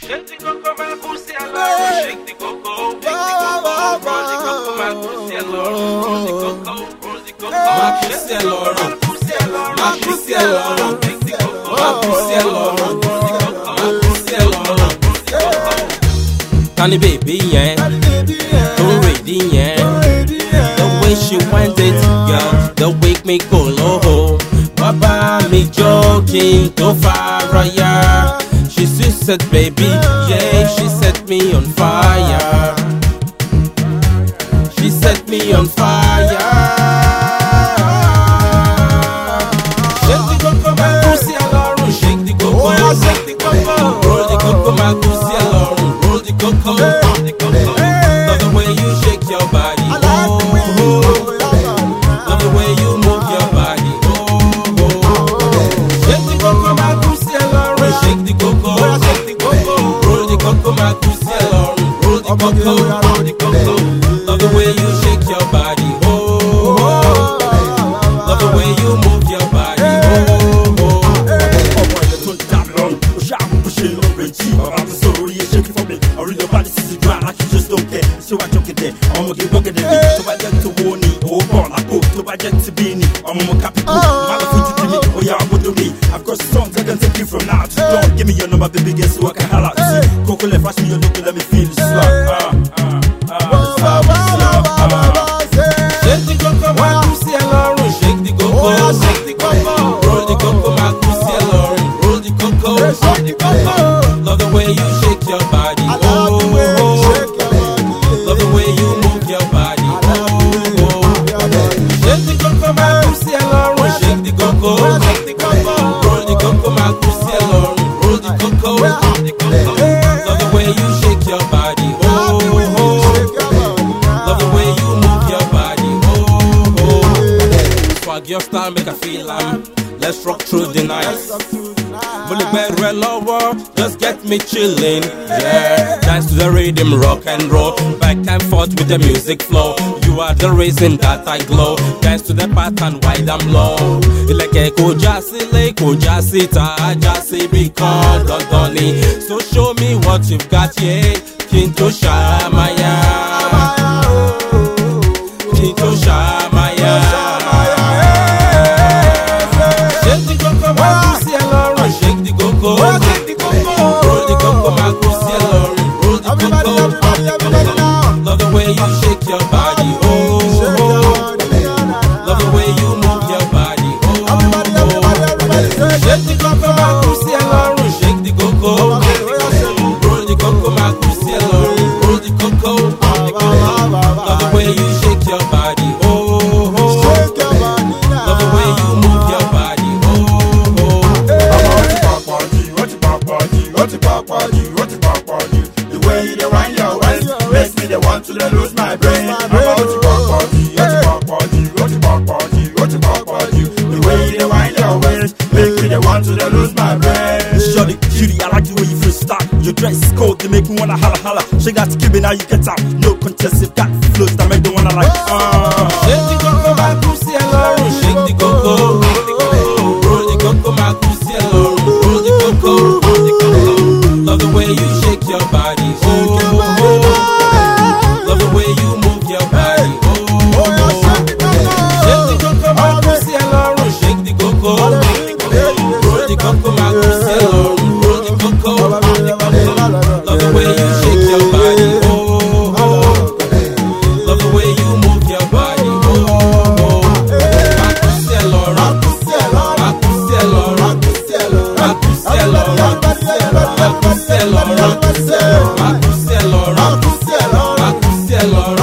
Shake the coco, my pussy alone. Shake the coco, shake the coco, roll the coco, my pussy alone. Roll the coco, roll the coco, My pussy my pussy. My pussy alone. Shake the coco, My pussy alone. roll the coco, My pussy alone. roll the coco. Tani baby yẹn, tó rèdí yẹn. The way she wind it, girl, the wake me go low. Wá bá mi n tó fara ya. Said baby, yeah, she set me on fire. She set me on fire. Shake the coco, my pussy alone. Shake the coco, oh, shake the coco. Roll the coco, my pussy alone. Roll the coco, roll the coco. Alone. Roll the coco, roll the. Love the way you shake your body. Oh, love the way you move your body. Oh, ọmọ ilẹ̀ tó ń dá mi lọ́rùn ó ṣáàbù bó ṣe lọ rẹ̀ jí bàbá mi sọ̀rọ̀ orí ẹ̀ṣẹ̀ kí fún mi ọ̀rí your body sisi ground like you just don't care ṣé wàá jọ gẹ̀dẹ̀ àwọn ọmọge gbọ́ gẹ̀dẹ̀ ni tó bá jẹ́ tó wo ni owó bọ̀ lápò tó bá jẹ́ ti bí ni ọmọ mo kápẹ́kù má lọ fún títí mi ó yà ọmọdé mi I've got songs I can take you from now to dawn give me your number baby guess who I can holla to kókó lẹ̀ fásitì yóò lókè let me feel the swag. Roll the. Roll the the. Love the way you shake your body. Oh, love the way you move your body. Oh, oh. oh. swag your style make I feel am. Let's rock through the night. Lè bẹ̀rù just get me chilling. Yeah, dance to the rhythm, rock and roll. Back and forth with the music flow. You are the reason that I glow. Dance to the pattern, wide and low. Sílé, kò já síta, já síbi kan dandan. So show me what you've got, yeah. Kí n tó ṣàmáyà. Your body, oh. Love the way you move your body, oh. Shake the coco, my pussy alone. Shake the coco. Roll the coco, my pussy alone. Roll the coco. Love the way you shake your body, oh. Love the way you move your body, oh. Ó ti pàpọ̀ jù, ó ti pàpọ̀ jù, ó ti pàpọ̀ jù, ó ti pàpọ̀ jù. The until I lose my brain. My brain. I'm out to pop on you, out to pop on you, out to pop on you, out to pop on. The way you wind your waist, make me the one till I lose my brain. Shorty, cutie, I like the way you freestyle. Your dress is cold, they make me wanna holla holla. She got kibbe, now you get out. No contest, if that flows, that make the one I like. Uh.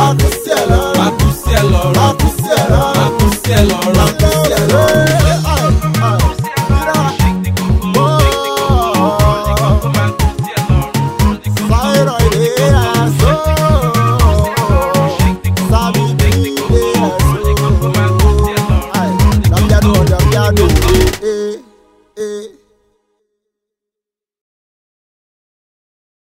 all the